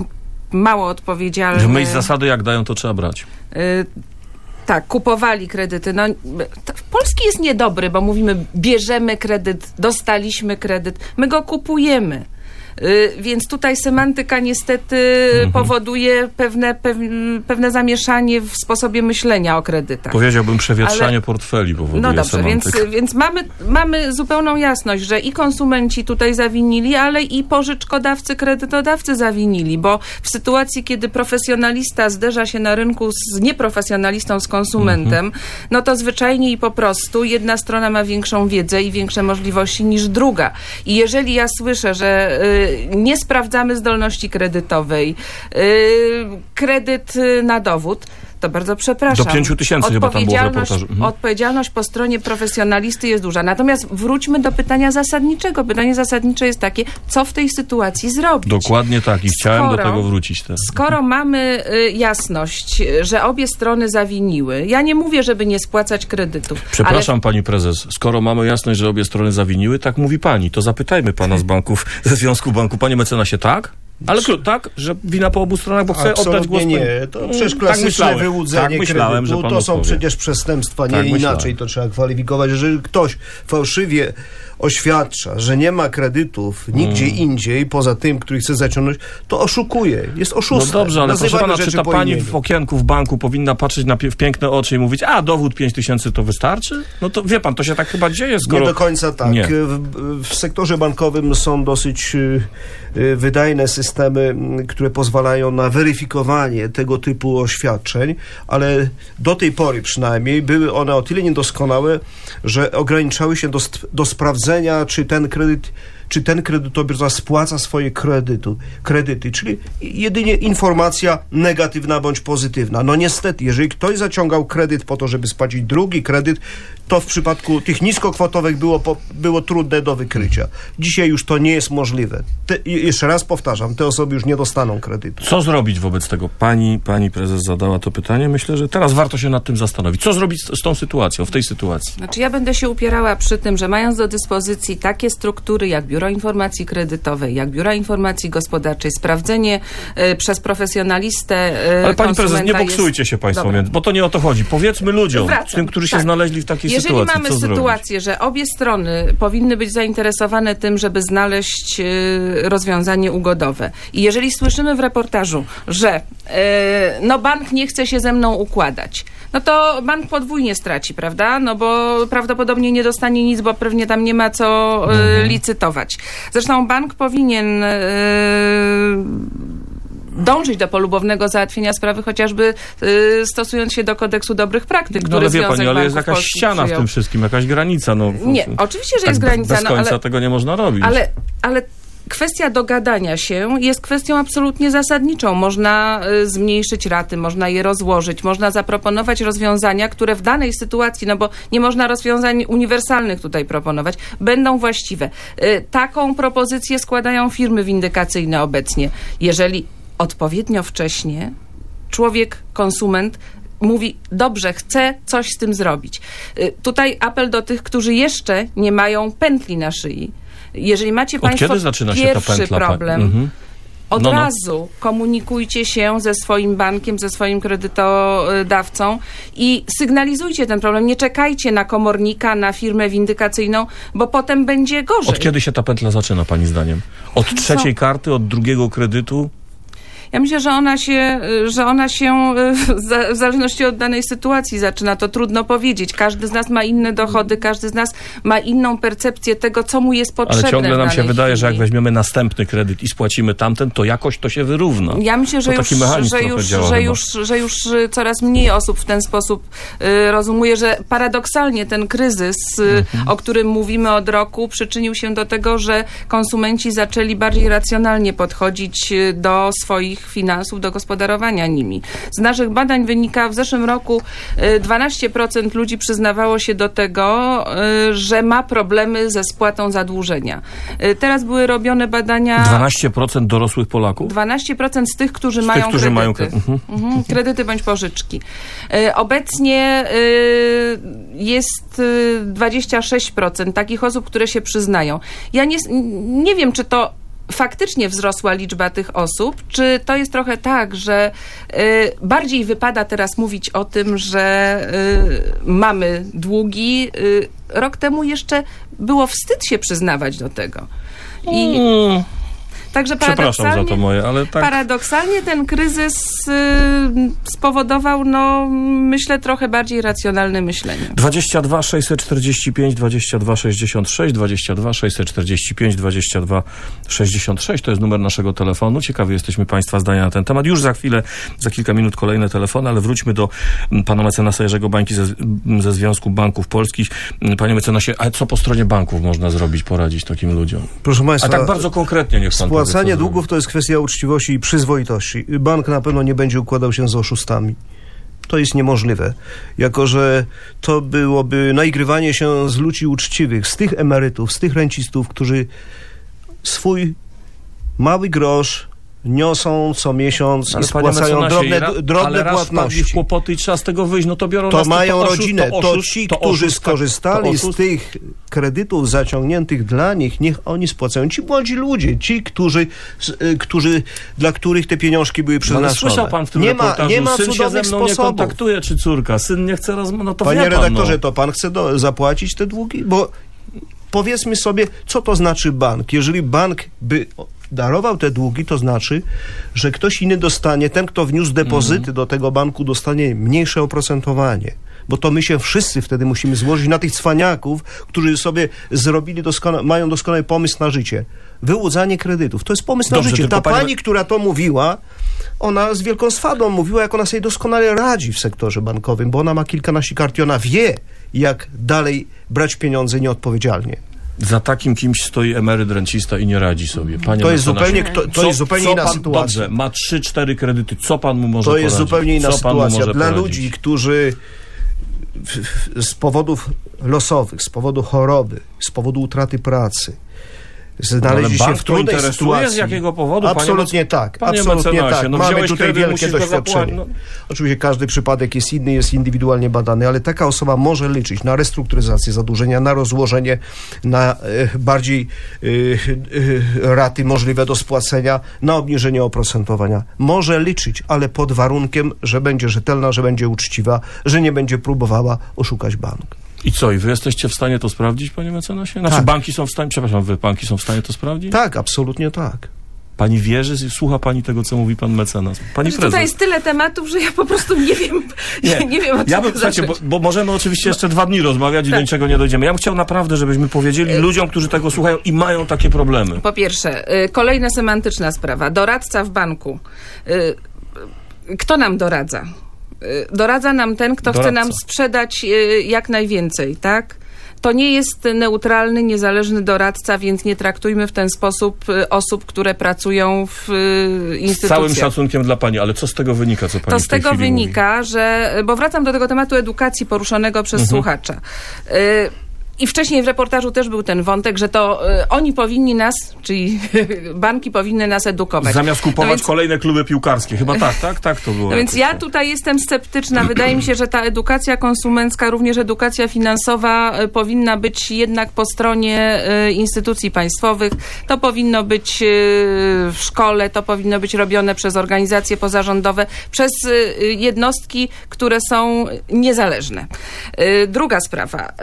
mało odpowiedzialny... W myśl zasady, jak dają, to trzeba brać. Y, tak, kupowali kredyty. No, Polski jest niedobry, bo mówimy, bierzemy kredyt, dostaliśmy kredyt, my go kupujemy. Y, Więc tutaj semantyka niestety Mhm. powoduje pewne, pew- pewne zamieszanie w sposobie myślenia o kredytach. Powiedziałbym przewietrzanie Ale- portfeli powoduje No dobrze, więc, semantyk. więc mamy, mamy zupełną jasność, że i konsumenci tutaj zawinili, ale i pożyczkodawcy, kredytodawcy zawinili, bo w sytuacji, kiedy profesjonalista zderza się na rynku z nieprofesjonalistą, z konsumentem, no to zwyczajnie i po prostu jedna strona ma większą wiedzę i większe możliwości niż druga. I jeżeli ja słyszę, że y, nie sprawdzamy zdolności kredytowej, y, kredyt na dowód, to bardzo przepraszam. Do 5 tysięcy chyba tam było w Odpowiedzialność- reportażu. Mhm. Odpowiedzialność po stronie profesjonalisty jest duża. Natomiast wróćmy do pytania zasadniczego. Pytanie zasadnicze jest takie, co w tej sytuacji zrobić? Dokładnie tak i chciałem do Skoro- tego wrócić teraz. Skoro mamy y, jasność, że obie strony zawiniły, ja nie mówię, żeby nie spłacać kredytów. Przepraszam pani prezes, skoro mamy jasność, że obie strony zawiniły, tak mówi pani, to zapytajmy pana z banków, [laughs] ze Związku Banku. Panie mecenasie, tak? Ale kró- tak, że wina po obu stronach, bo chcę oddać głos... nie. To Mm, przecież tak klasyczne myślałem. wyłudzenie Tak myślałem, że kredytu. To są odpowie. przecież przestępstwa, nie Tak myślałem. inaczej to trzeba kwalifikować. Jeżeli ktoś fałszywie oświadcza, że nie ma kredytów nigdzie Mm. indziej, poza tym, który chce zaciągnąć, to oszukuje. Jest No oszustem. dobrze, ale proszę pana, czy ta pani imieniu. w okienku w banku powinna patrzeć na w piękne oczy i mówić, a dowód 5 tysięcy to wystarczy? No to wie pan, to się tak chyba dzieje, skoro... Nie do końca tak. W, w sektorze bankowym są dosyć y, y, wydajne systemy, m, które pozwalają na weryfikowanie tego typu oświadczeń, ale do tej pory przynajmniej były one o tyle niedoskonałe, że ograniczały się do, do sprawdzenia, czy ten kredyt czy ten kredytobiorca spłaca swoje kredytu, kredyty, czyli jedynie informacja negatywna bądź pozytywna. No niestety, jeżeli ktoś zaciągał kredyt po to, żeby spłacić drugi kredyt, to w przypadku tych niskokwotowych było, po, było trudne do wykrycia. Dzisiaj już to nie jest możliwe. Te, jeszcze raz powtarzam, te osoby już nie dostaną kredytu. Co zrobić wobec tego? Pani, pani prezes zadała to pytanie. Myślę, że teraz warto się nad tym zastanowić. Co zrobić z, z tą sytuacją, w tej sytuacji? Znaczy ja będę się upierała przy tym, że mając do dyspozycji takie struktury jak Biuro Informacji Kredytowej, jak Biura Informacji Gospodarczej, sprawdzenie e, przez profesjonalistę e, Ale pani prezes, nie boksujcie jest... się państwo, Dobra. więc, bo to nie o to chodzi. Powiedzmy ludziom, Wracam, tym, którzy się tak. znaleźli w takiej Jeżeli sytuacji, mamy co zrobić? sytuację, że obie strony powinny być zainteresowane tym, żeby znaleźć e, rozwiązanie ugodowe i jeżeli słyszymy w reportażu, że e, no bank nie chce się ze mną układać, no to bank podwójnie straci, prawda? No bo prawdopodobnie nie dostanie nic, bo pewnie tam nie ma co y, Mhm. licytować. Zresztą bank powinien y, dążyć do polubownego załatwienia sprawy, chociażby y, stosując się do kodeksu dobrych praktyk, No który ale wie Związek pani, ale jest jakaś Polskich ściana w przyjął. tym wszystkim, jakaś granica. No, Nie, oczywiście, że tak jest granica, Bez no, końca ale- tego nie można robić. Ale, ale kwestia dogadania się jest kwestią absolutnie zasadniczą. Można y, zmniejszyć raty, można je rozłożyć, można zaproponować rozwiązania, które w danej sytuacji, no bo nie można rozwiązań uniwersalnych tutaj proponować, będą właściwe. Y, taką propozycję składają firmy windykacyjne obecnie. Jeżeli odpowiednio wcześnie człowiek, konsument mówi, dobrze, chcę coś z tym zrobić. Y, Tutaj apel do tych, którzy jeszcze nie mają pętli na szyi. Jeżeli macie Od Państwo kiedy zaczyna się ta pierwszy pętla? problem, Mhm. od No, no. razu komunikujcie się ze swoim bankiem, ze swoim kredytodawcą i sygnalizujcie ten problem. Nie czekajcie na komornika, na firmę windykacyjną, bo potem będzie gorzej. Od kiedy się ta pętla zaczyna, pani zdaniem? Od trzeciej karty, od drugiego kredytu? Ja myślę, że ona się, że ona się y, w zależności od danej sytuacji zaczyna. To trudno powiedzieć. Każdy z nas ma inne dochody, każdy z nas ma inną percepcję tego, co mu jest potrzebne. Ale ciągle nam się wydaje, chwili. że jak weźmiemy następny kredyt i spłacimy tamten, to jakoś to się wyrówna. Ja myślę, że już, że, już, działa że, już, że już coraz mniej osób w ten sposób y, rozumuje, że paradoksalnie ten kryzys, y, Mhm. o którym mówimy od roku, przyczynił się do tego, że konsumenci zaczęli bardziej racjonalnie podchodzić do swoich finansów, do gospodarowania nimi. Z naszych badań wynika, w zeszłym roku y, 12% ludzi przyznawało się do tego, y, że ma problemy ze spłatą zadłużenia. Y, Teraz były robione badania... 12% dorosłych Polaków? 12% z tych, którzy Z mają tych, którzy kredyty. mają kredyty. Mhm. Mhm, kredyty bądź pożyczki. Obecnie jest e, 26% takich osób, które się przyznają. Ja nie, nie wiem, czy to faktycznie wzrosła liczba tych osób, czy to jest trochę tak, że e, bardziej wypada teraz mówić o tym, że e, mamy długi. E, Rok temu jeszcze było wstyd się przyznawać do tego. I Mm. Także Przepraszam za paradoksalnie, to moje, ale tak... paradoksalnie ten kryzys y, spowodował, no myślę, trochę bardziej racjonalne myślenie. 22 645 22 66 22 645 22 66 to jest numer naszego telefonu. Ciekawi jesteśmy Państwa zdania na ten temat. Już za chwilę, za kilka minut kolejne telefony, ale wróćmy do pana mecenasa Jerzego Bańki ze, ze Związku Banków Polskich. Panie mecenasie, a co po stronie banków można zrobić, poradzić takim ludziom? Proszę Państwa, a tak bardzo konkretnie niech pan Spłacanie długów to jest kwestia uczciwości i przyzwoitości. Bank na pewno nie będzie układał się z oszustami. To jest niemożliwe, jako że to byłoby naigrywanie się z ludzi uczciwych, z tych emerytów, z tych rencistów, którzy swój mały grosz niosą co miesiąc Ale i spłacają mecenasie, drobne, ra- drobne ale raz płatności. kłopoty i trzeba z tego wyjść, no to biorą To mają to oszust, rodzinę. To, oszust, ci, to którzy oszust, skorzystali to z tych kredytów zaciągniętych dla nich, niech oni spłacają. Ci młodzi ludzie, ci, którzy, y, którzy, dla których te pieniążki były No, ale przeznaczone. słyszał pan w tym nie ma, nie ma syn się ze mną nie sposobów. kontaktuje, czy córka, syn nie chce rozmawiać, no to Panie pan, redaktorze, no. to pan chce do, zapłacić te długi? Bo powiedzmy sobie, co to znaczy bank. Jeżeli bank by darował te długi, to znaczy, że ktoś inny dostanie, ten, kto wniósł depozyty Mhm. do tego banku, dostanie mniejsze oprocentowanie. Bo to my się wszyscy wtedy musimy złożyć na tych cwaniaków, którzy sobie zrobili, doskona- mają doskonały pomysł na życie. Wyłudzanie kredytów. To jest pomysł Dobrze, na życie. Ta panie- pani, która to mówiła, ona z wielką swadą mówiła, jak ona sobie doskonale radzi w sektorze bankowym, bo ona ma kilkanaście kart i ona wie, jak dalej brać pieniądze nieodpowiedzialnie. Za takim kimś stoi emeryt rencista i nie radzi sobie. Panie To jest zupełnie kto- to co- jest zupełnie inna pan, sytuacja. Dobrze, ma trzy, cztery kredyty. Co pan mu może To jest poradzić? zupełnie inna Co sytuacja. Dla poradzić? ludzi, którzy z powodów losowych, z powodu choroby, z powodu utraty pracy, znaleźli Ale się w trudnej sytuacji. z jakiego powodu? Absolutnie tak. panie absolutnie tak. no Mamy tutaj kredyt, wielkie doświadczenie. zapłacić, Oczywiście każdy przypadek jest inny, jest indywidualnie badany, ale taka osoba może liczyć na restrukturyzację zadłużenia, na rozłożenie, na e, bardziej e, e, raty możliwe do spłacenia, na obniżenie oprocentowania. Może liczyć, ale pod warunkiem, że będzie rzetelna, że będzie uczciwa, że nie będzie próbowała oszukać bank. I co, i wy jesteście w stanie to sprawdzić, panie mecenasie? Znaczy Tak. banki są w stanie, przepraszam, wy banki są w stanie to sprawdzić? Tak, absolutnie tak. Pani wierzy, słucha pani tego, co mówi pan mecenas. Pani Znaczy, prezes. Tutaj jest tyle tematów, że ja po prostu nie wiem, [laughs] nie, nie wiem od Ja bym, słuchajcie, bo, bo możemy oczywiście jeszcze dwa dni rozmawiać i do Tak. niczego nie dojdziemy. Ja bym chciał naprawdę, żebyśmy powiedzieli ludziom, którzy tego słuchają i mają takie problemy. Po pierwsze, y, kolejna semantyczna sprawa. Doradca w banku. Y, Kto nam doradza? Y, Doradza nam ten, kto chce Doradca. nam sprzedać y, jak najwięcej, tak? To nie jest neutralny, niezależny doradca, więc nie traktujmy w ten sposób y, osób, które pracują w y, Z instytucjach. całym szacunkiem dla pani, ale co z tego wynika, co pani To z tego chwili mówi? wynika, że. Bo wracam do tego tematu edukacji poruszonego przez Mhm. słuchacza. Y, I wcześniej w reportażu też był ten wątek, że to y, oni powinni nas, czyli [laughs] banki powinny nas edukować. Zamiast kupować No więc- kolejne kluby piłkarskie. Chyba tak, tak? Tak to było. no więc ja tutaj jestem sceptyczna. Wydaje mi się, że ta edukacja konsumencka, również edukacja finansowa y, powinna być jednak po stronie y, instytucji państwowych. To powinno być y, w szkole, to powinno być robione przez organizacje pozarządowe, przez y, jednostki, które są niezależne. Y, Druga sprawa.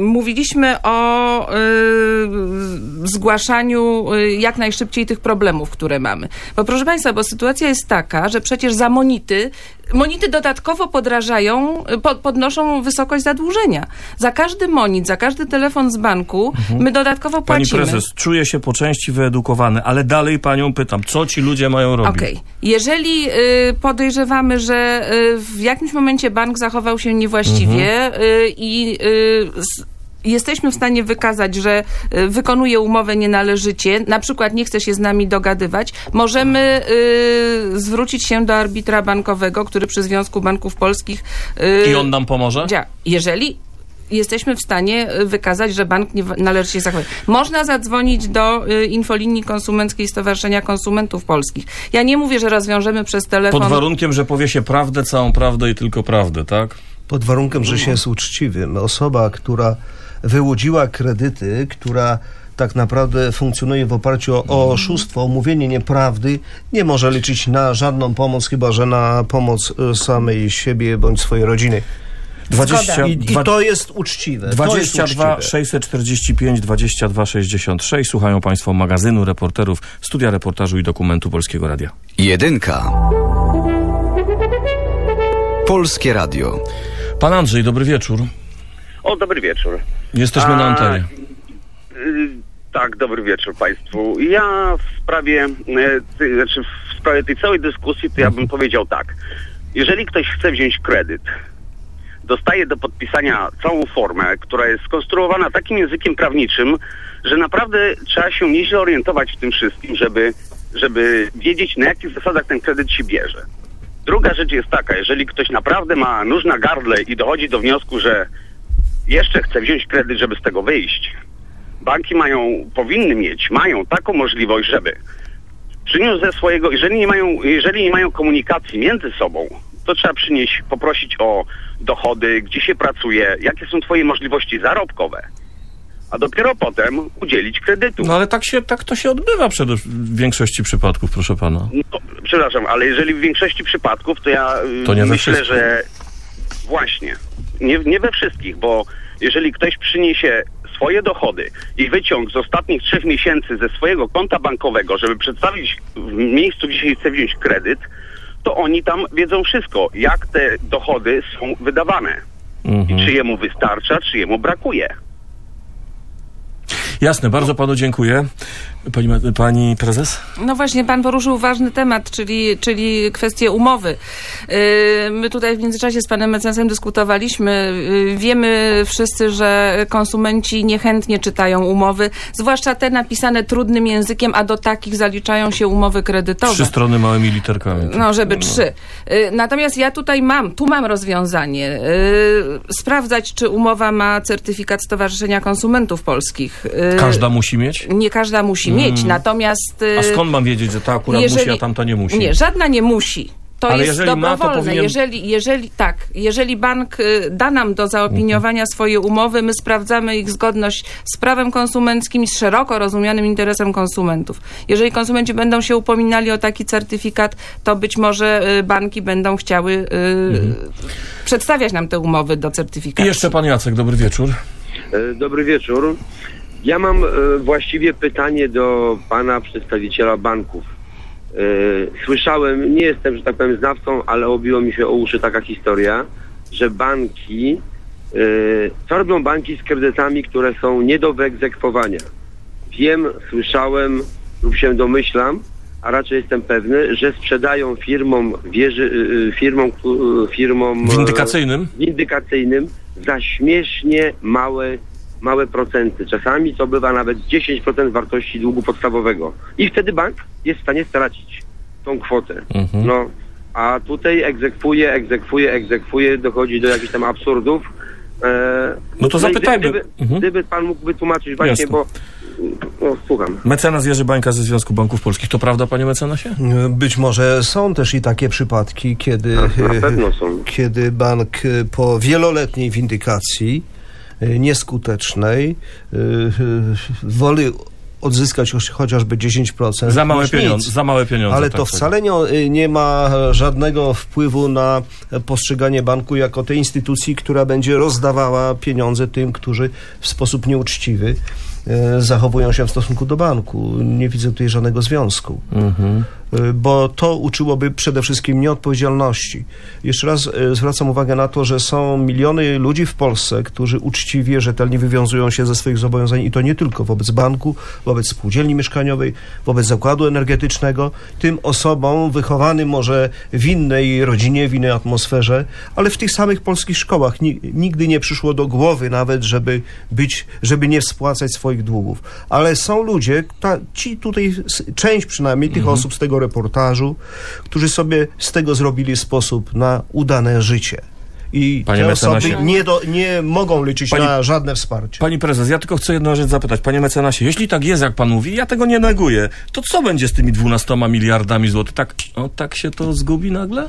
Mówiliśmy o y, zgłaszaniu y, jak najszybciej tych problemów, które mamy. Bo proszę Państwa, bo sytuacja jest taka, że przecież za monity, monity dodatkowo podrażają, y, po, podnoszą wysokość zadłużenia. Za każdy monit, za każdy telefon z banku my dodatkowo Mhm. Pani płacimy. prezes, czuję się po części wyedukowany, ale dalej panią pytam, co ci ludzie mają robić? Okej. Jeżeli y, podejrzewamy, że y, w jakimś momencie bank zachował się niewłaściwie y, i y, jesteśmy w stanie wykazać, że y, wykonuje umowę nienależycie, na przykład nie chce się z nami dogadywać, możemy y, zwrócić się do arbitra bankowego, który przy Związku Banków Polskich y, I on nam pomoże? dzia- Jeżeli jesteśmy w stanie y, wykazać, że bank nie należy się zachować. Można zadzwonić do y, infolinii konsumenckiej Stowarzyszenia Konsumentów Polskich. Ja nie mówię, że rozwiążemy przez telefon. Pod warunkiem, że powie się prawdę, całą prawdę i tylko prawdę, tak? Pod warunkiem, że się jest uczciwym. Osoba, która wyłudziła kredyty, która tak naprawdę funkcjonuje w oparciu o, o oszustwo, o mówienie nieprawdy, nie może liczyć na żadną pomoc, chyba że na pomoc e, samej siebie bądź swojej rodziny. 20, I, I to jest uczciwe. to jest 22 uczciwe. 645 22 66. Słuchają Państwo magazynu reporterów, studia reportażu i dokumentu Polskiego Radia. Jedynka. Polskie Radio. Pan Andrzej, dobry wieczór. O, dobry wieczór. Jesteśmy na A, antenie. y, tak, dobry wieczór Państwu. Ja w sprawie, e, ty, znaczy w sprawie tej całej dyskusji, to ja bym powiedział tak. Jeżeli ktoś chce wziąć kredyt, dostaje do podpisania całą formę, która jest skonstruowana takim językiem prawniczym, że naprawdę trzeba się nieźle orientować w tym wszystkim, żeby, żeby wiedzieć, na jakich zasadach ten kredyt się bierze. Druga rzecz jest taka, jeżeli ktoś naprawdę ma nóż na gardle i dochodzi do wniosku, że jeszcze chce wziąć kredyt, żeby z tego wyjść, banki mają, powinny mieć, mają taką możliwość, żeby przyniósł ze swojego, jeżeli nie mają, jeżeli nie mają komunikacji między sobą, to trzeba przynieść, poprosić o dochody, gdzie się pracuje, jakie są twoje możliwości zarobkowe, a dopiero potem udzielić kredytu. No ale tak, się, tak to się odbywa przede, w większości przypadków, proszę pana. No, przepraszam, ale jeżeli w większości przypadków, to ja To myślę, że właśnie, nie, nie we wszystkich, bo jeżeli ktoś przyniesie swoje dochody i wyciąg z ostatnich trzech miesięcy ze swojego konta bankowego, żeby przedstawić w miejscu, gdzie chce wziąć kredyt, to oni tam wiedzą wszystko, jak te dochody są wydawane. Mhm. I czy jemu wystarcza, czy jemu brakuje. Jasne, bardzo panu dziękuję. Pani, pani prezes? No właśnie, pan poruszył ważny temat, czyli, czyli kwestię umowy. Yy, My tutaj w międzyczasie z panem mecenasem dyskutowaliśmy. Yy, Wiemy wszyscy, że konsumenci niechętnie czytają umowy, zwłaszcza te napisane trudnym językiem, a do takich zaliczają się umowy kredytowe. Trzy strony małymi literkami. No, żeby trzy. Y, Natomiast ja tutaj mam, tu mam rozwiązanie. Y, Sprawdzać, czy umowa ma certyfikat Stowarzyszenia Konsumentów Polskich. Y, Każda musi mieć? Nie każda musi Mieć, natomiast... y, A skąd mam wiedzieć, że ta akurat musi, a tamta nie musi? Nie, żadna nie musi. To Ale jest jeżeli ma, to dobrowolne. powinien- Jeżeli, jeżeli tak, jeżeli bank y, da nam do zaopiniowania Mhm. swoje umowy, my sprawdzamy ich zgodność z prawem konsumenckim i z szeroko rozumianym interesem konsumentów. Jeżeli konsumenci będą się upominali o taki certyfikat, to być może y, banki będą chciały y, przedstawiać nam te umowy do I certyfikatu. jeszcze pan Jacek, dobry wieczór. E, Dobry wieczór. Ja mam e, właściwie pytanie do pana przedstawiciela banków. E, słyszałem, nie jestem, że tak powiem, znawcą, ale obiło mi się o uszy taka historia, że banki, e, co robią banki z kredytami, które są nie do wyegzekwowania? Wiem, słyszałem lub się domyślam, a raczej jestem pewny, że sprzedają firmom, wieży, firmom, firmom Windykacyjnym? windykacyjnym za śmiesznie małe, małe procenty. Czasami to bywa nawet 10% wartości długu podstawowego. I wtedy bank jest w stanie stracić tą kwotę. Mhm. No, a tutaj egzekwuje, egzekwuje, egzekwuje, dochodzi do jakichś tam absurdów. E, No to i zapytajmy. Gdyby, Mhm. gdyby pan mógł wytłumaczyć właśnie, Jasne. bo no, słucham. Mecenas Jerzy Bańka ze Związku Banków Polskich. To prawda, panie mecenasie? Być może są też i takie przypadki, kiedy, Na pewno są. kiedy bank po wieloletniej windykacji nieskutecznej e, e, woli odzyskać chociażby 10%. Za małe pieniądze, za małe pieniądze. Ale tak to wcale nie, nie ma żadnego wpływu na postrzeganie banku jako tej instytucji, która będzie rozdawała pieniądze tym, którzy w sposób nieuczciwy e, zachowują się w stosunku do banku. Nie widzę tutaj żadnego związku. Mhm. E, Bo to uczyłoby przede wszystkim nieodpowiedzialności. Jeszcze raz e, zwracam uwagę na to, że są miliony ludzi w Polsce, którzy uczciwie, rzetelnie wywiązują się ze swoich zobowiązań i to nie tylko wobec banku, wobec spółdzielni mieszkaniowej, wobec zakładu energetycznego. Tym osobom wychowanym może w innej rodzinie, w innej atmosferze, ale w tych samych polskich szkołach ni- nigdy nie przyszło do głowy nawet, żeby być, żeby nie spłacać swoich długów. Ale są ludzie, ta, ci tutaj, część przynajmniej tych Mhm. osób z tego reportażu, którzy sobie z tego zrobili sposób na udane życie. I Panie te osoby mecenasie. nie, do, nie mogą liczyć Pani- na żadne wsparcie. Pani prezes, ja tylko chcę jedną rzecz zapytać. Panie mecenasie, jeśli tak jest, jak pan mówi, ja tego nie neguję, to co będzie z tymi 12 miliardami złotych? Tak, o, tak się to zgubi nagle?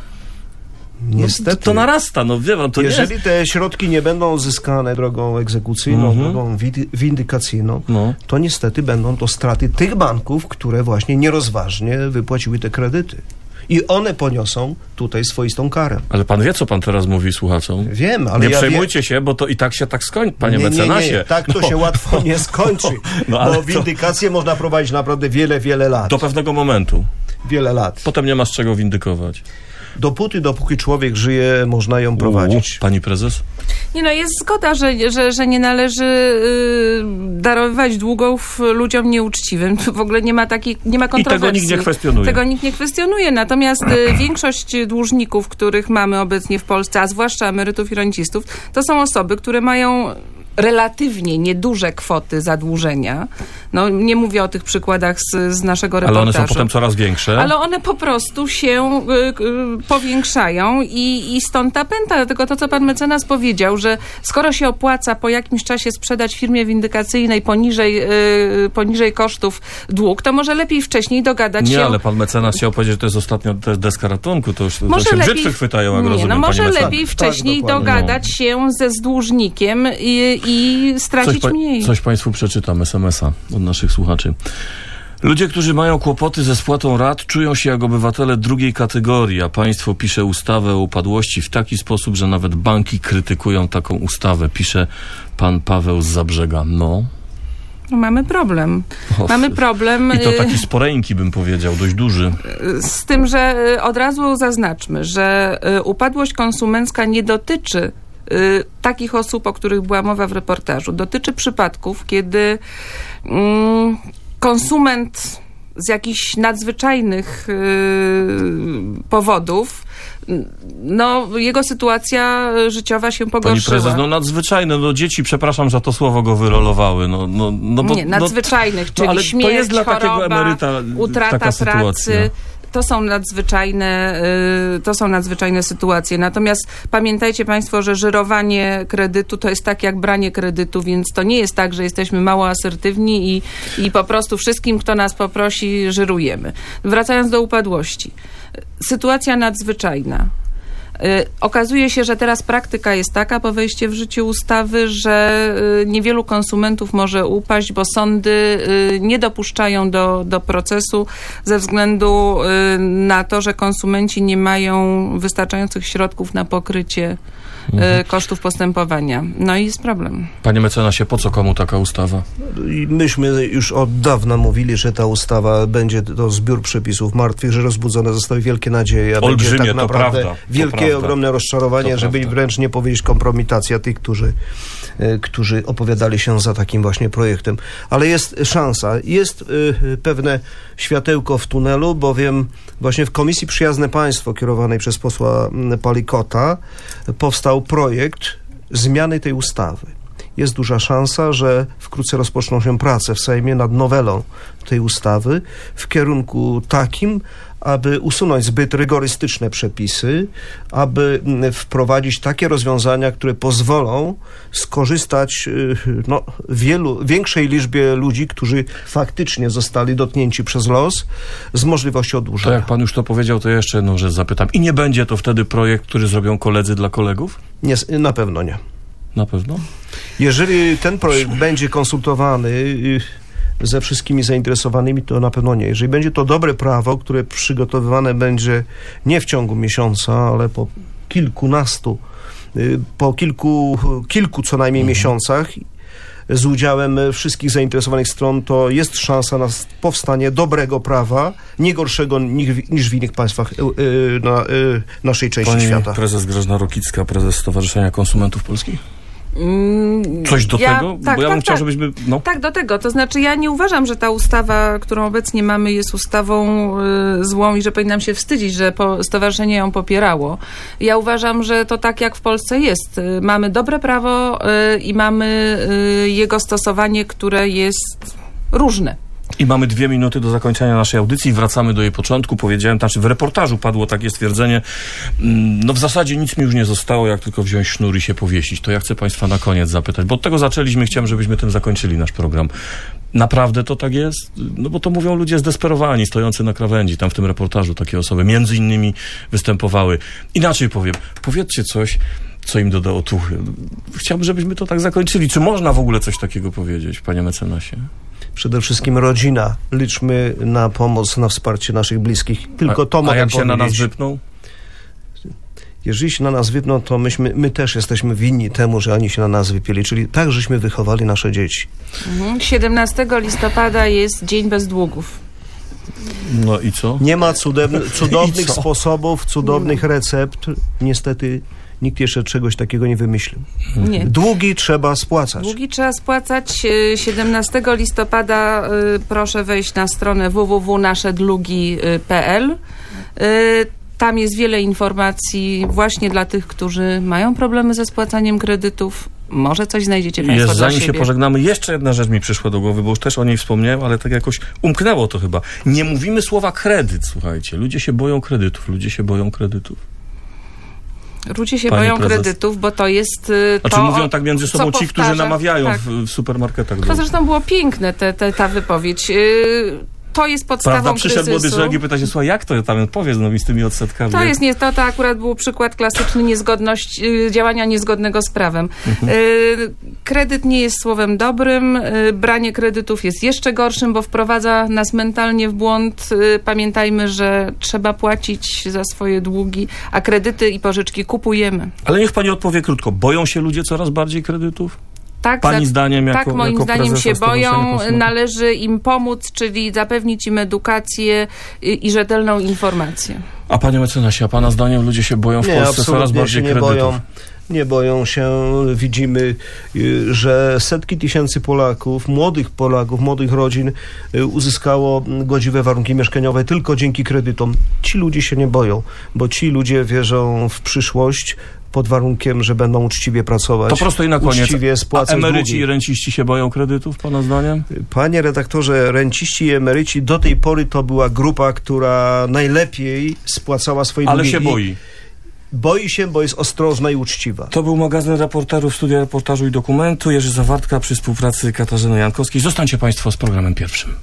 Niestety. No, to, to narasta, no wie pan, to nie Jeżeli jest... te środki nie będą uzyskane drogą egzekucyjną, Mhm. drogą windy- windykacyjną, No. to niestety będą to straty tych banków, które właśnie nierozważnie wypłaciły te kredyty. I one poniosą tutaj swoistą karę. Ale pan wie, co pan teraz mówi słuchaczom? Wiem, ale Nie ja przejmujcie się, bo to i tak się tak skończy, panie nie, nie, mecenasie. nie, tak to No. się łatwo nie skończy, No, ale bo to- windykację można prowadzić naprawdę wiele, wiele lat. Do pewnego momentu. Wiele lat. Potem nie ma z czego windykować. Dopóty, dopóki człowiek żyje, można ją prowadzić. U, pani prezes? Nie no, jest zgoda, że, że, że nie należy y, darowywać długów ludziom nieuczciwym. Tu [laughs] w ogóle nie ma takiej, nie ma tego kontrowersji. nikt nie kwestionuje. Tego nikt nie kwestionuje. Natomiast y, [clears throat] większość dłużników, których mamy obecnie w Polsce, a zwłaszcza emerytów i rencistów, to są osoby, które mają relatywnie nieduże kwoty zadłużenia. No, nie mówię o tych przykładach z, z naszego Ale reportażu. one są potem coraz większe. Ale one po prostu się y, y, powiększają i, i stąd ta pęta. Dlatego to, co pan mecenas powiedział, że skoro się opłaca po jakimś czasie sprzedać firmie windykacyjnej poniżej, y, poniżej kosztów dług, to może lepiej wcześniej dogadać Nie, się... ale pan mecenas chciał powiedzieć, że to jest ostatnio to deska ratunku, to już to Może się lepiej, chwytają, jak nie, rozumiem, no może lepiej wcześniej dokładnie. dogadać się ze dłużnikiem i, i stracić Coś, mniej. coś Państwu przeczytam, SMS-a od naszych słuchaczy. Ludzie, którzy mają kłopoty ze spłatą rat, czują się jak obywatele drugiej kategorii, a państwo pisze ustawę o upadłości w taki sposób, że nawet banki krytykują taką ustawę, pisze pan Paweł z Zabrzega. No. No, mamy problem. O, Mamy problem... I to y, taki sporeńki, bym powiedział, dość duży. Z tym, że y, od razu zaznaczmy, że y, upadłość konsumencka nie dotyczy takich osób, o których była mowa w reportażu. Dotyczy przypadków, kiedy mm, konsument z jakichś nadzwyczajnych y, powodów, n- no, jego sytuacja życiowa się Pani pogorszyła. prezes, no nadzwyczajne, no dzieci, przepraszam, że to słowo go wyrolowały. No, no, no, bo, nie, no, nadzwyczajnych, czyli ale to śmierć, jest dla takiego choroba, emeryta utrata taka sytuacja. To są nadzwyczajne, y, to są nadzwyczajne sytuacje. Natomiast pamiętajcie Państwo, że żyrowanie kredytu to jest tak jak branie kredytu, więc to nie jest tak, że jesteśmy mało asertywni i, i po prostu wszystkim, kto nas poprosi, żyrujemy. Wracając do upadłości. Sytuacja nadzwyczajna. Y, Okazuje się, że teraz praktyka jest taka po wejściu w życie ustawy, że y, niewielu konsumentów może upaść, bo sądy y, nie dopuszczają do, do procesu ze względu na to, że konsumenci nie mają wystarczających środków na pokrycie Mhm. kosztów postępowania. No i jest problem. Panie mecenasie, po co komu taka ustawa? Myśmy już od dawna mówili, że ta ustawa będzie to zbiór przepisów martwych, że rozbudzone zostały wielkie nadzieje, a Olbrzymie, będzie tak to naprawdę prawda, to wielkie, prawda. ogromne rozczarowanie, To żeby prawda. wręcz nie powiedzieć kompromitacja tych, którzy, e, którzy opowiadali się za takim właśnie projektem. Ale jest szansa, jest e, pewne światełko w tunelu, bowiem właśnie w Komisji Przyjazne Państwo kierowanej przez posła m, Palikota powstał projekt zmiany tej ustawy. Jest duża szansa, że wkrótce rozpoczną się prace w Sejmie nad nowelą tej ustawy w kierunku takim, aby usunąć zbyt rygorystyczne przepisy, aby mm, wprowadzić takie rozwiązania, które pozwolą skorzystać y, no, wielu, większej liczbie ludzi, którzy faktycznie zostali dotknięci przez los, z możliwością To oddłużenia. jak pan już to powiedział, to jeszcze jedną rzecz zapytam. I nie będzie to wtedy projekt, który zrobią koledzy dla kolegów? Nie, na pewno nie. Na pewno? Jeżeli ten projekt będzie konsultowany y, ze wszystkimi zainteresowanymi, to na pewno nie. Jeżeli będzie to dobre prawo, które przygotowywane będzie nie w ciągu miesiąca, ale po kilkunastu, y, po kilku, kilku co najmniej miesiącach z udziałem wszystkich zainteresowanych stron, to jest szansa na powstanie dobrego prawa, nie gorszego niż, w innych państwach y, y, na, naszej części Pani świata. prezes Grażyna Rokicka, prezes Stowarzyszenia Konsumentów Polskich? Mm, Coś do ja- tego? Tak, Bo ja bym tak, chciał, tak. żebyśmy... No. Tak, do tego. To znaczy, ja nie uważam, że ta ustawa, którą obecnie mamy, jest ustawą y, złą i że powinnam się wstydzić, że po, stowarzyszenie ją popierało. Ja uważam, że to tak jak w Polsce jest. Y, mamy dobre prawo y, i mamy y, jego stosowanie, które jest różne. I mamy dwie minuty do zakończenia naszej audycji. Wracamy do jej początku. Powiedziałem, znaczy w reportażu padło takie stwierdzenie, mm, no w zasadzie nic mi już nie zostało, jak tylko wziąć sznur i się powiesić. To ja chcę Państwa na koniec zapytać, bo od tego zaczęliśmy, chciałem, żebyśmy tym zakończyli nasz program. Naprawdę to tak jest? No bo to mówią ludzie zdesperowani, stojący na krawędzi. Tam w tym reportażu takie osoby między innymi występowały. Inaczej powiem, powiedzcie coś, co im doda otuchy. Chciałbym, żebyśmy to tak zakończyli. Czy można w ogóle coś takiego powiedzieć, panie mecenasie? Przede wszystkim rodzina. Liczmy na pomoc, na wsparcie naszych bliskich. Tylko a, to a mogę jak się na nas wypną? Jeżeli się na nas wypną, to myśmy, my też jesteśmy winni temu, że oni się na nas wypieli. Czyli tak, żeśmy wychowali nasze dzieci. Mhm. 17 listopada jest Dzień bez długów. No i co? Nie ma cudowny, [laughs] cudownych sposobów, cudownych recept. Niestety nikt jeszcze czegoś takiego nie wymyślił. Nie. Długi trzeba spłacać. Długi trzeba spłacać. Y, 17 listopada y, proszę wejść na stronę www.naszedlugi.pl. Y, Tam jest wiele informacji właśnie dla tych, którzy mają problemy ze spłacaniem kredytów. Może coś znajdziecie Państwo Jest, zanim się pożegnamy, jeszcze jedna rzecz mi przyszła do głowy, bo już też o niej wspomniałem, ale tak jakoś umknęło to chyba. Nie mówimy słowa kredyt, słuchajcie. Ludzie się boją kredytów, ludzie się boją kredytów. Ludzie się Pani boją prezes. kredytów, bo to jest y, Znaczy to, mówią tak między sobą ci, którzy powtarza- namawiają tak. w, w supermarketach. To zresztą było piękne, te, te, ta wypowiedź. Y, To jest podstawą Prawda, przyszedł młody kryzysu. człowiek i pyta się, słuchaj, jak to tam powiedz no mi z tymi odsetkami? To jest nie, to, to akurat był przykład klasyczny niezgodność, y, działania niezgodnego z prawem. Mhm. Y, kredyt nie jest słowem dobrym, y, branie kredytów jest jeszcze gorszym, bo wprowadza nas mentalnie w błąd. Pamiętajmy, że trzeba płacić za swoje długi, a kredyty i pożyczki kupujemy. Ale niech pani odpowie krótko. Boją się ludzie coraz bardziej kredytów? Tak, Pani zdaniem jako- tak moim jako zdaniem się boją. Należy im pomóc, czyli zapewnić im edukację i, i rzetelną informację. A panie mecenasie, a pana zdaniem ludzie się boją w Nie, Polsce coraz bardziej się nie kredytów? boją. Nie boją się. Widzimy, y, że setki tysięcy Polaków, młodych Polaków, młodych rodzin y, uzyskało godziwe warunki mieszkaniowe tylko dzięki kredytom. Ci ludzie się nie boją, bo ci ludzie wierzą w przyszłość pod warunkiem, że będą uczciwie pracować. To prosto i na koniec. Uczciwie A spłacać emeryci długi. i renciści się boją kredytów, pana zdaniem? Panie redaktorze, renciści i emeryci do tej pory to była grupa, która najlepiej spłacała swoje Ale długi. się I boi. Boi się, bo jest ostrożna i uczciwa. To był magazyn reporterów Studia Reportażu i Dokumentu. Jerzy Zawartka przy współpracy Katarzyny Jankowskiej. Zostańcie Państwo z programem pierwszym.